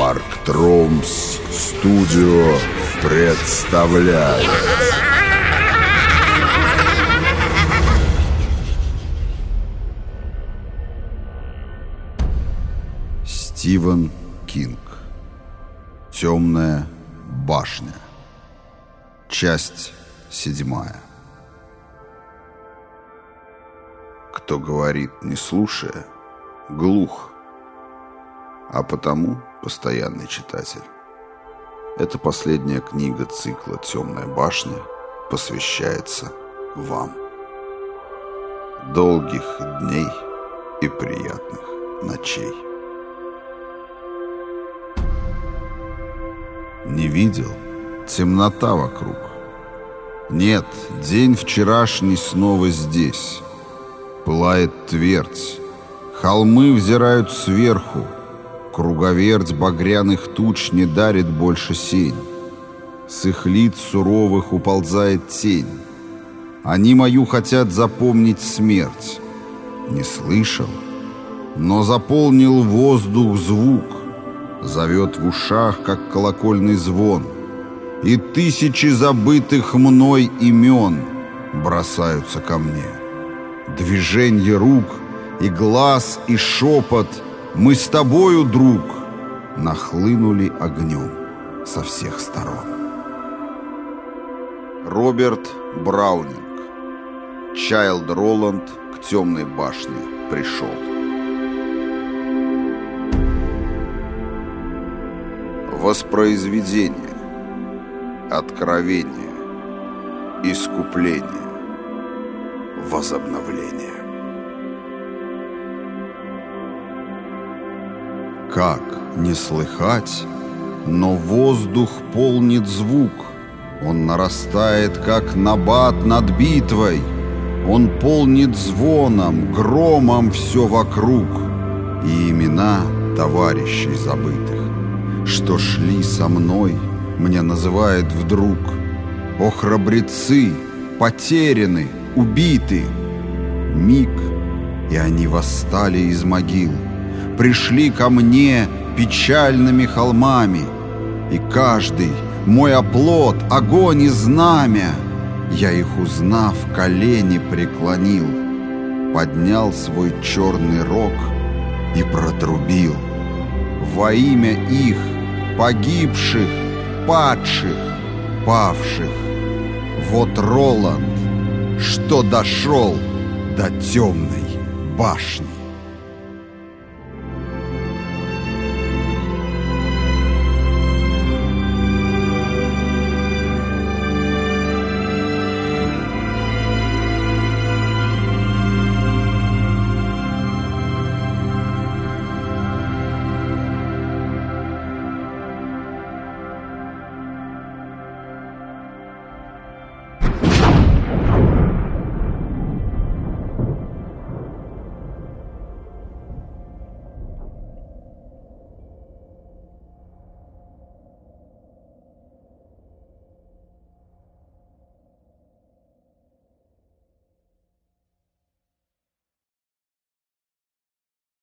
Барктромс Студио представляет. Стивен Кинг. Темная башня. Часть седьмая. Кто говорит, не слушая, глух, а потому постоянный читатель. Эта последняя книга цикла «Темная башня» посвящается вам. Долгих дней и приятных ночей. Не видел? Темнота вокруг. Нет, день вчерашний снова здесь. Пылает твердь. Холмы взирают сверху. Круговерть багряных туч не дарит больше сень. С их лиц суровых уползает тень. Они мою хотят запомнить смерть. Не слышал, но заполнил воздух звук. Зовет в ушах, как колокольный звон. И тысячи забытых мной имен бросаются ко мне. Движенье рук и глаз, и шепот «Мы с тобою, друг!» нахлынули огнем со всех сторон. Роберт Браунинг Чайлд Роланд к темной башне пришел. Воспроизведение, откровение, искупление, возобновление. Как не слыхать, но воздух полнит звук. Он нарастает, как набат над битвой. Он полнит звоном, громом все вокруг. И имена товарищей забытых, что шли со мной, мне называет вдруг. О, храбрецы, потеряны, убиты. Миг, и они восстали из могил — пришли ко мне печальными холмами, и каждый мой оплот, огонь и знамя, я их узнав, колени преклонил, поднял свой черный рог и протрубил во имя их, погибших, падших, павших. Вот Роланд, что дошел до темной башни.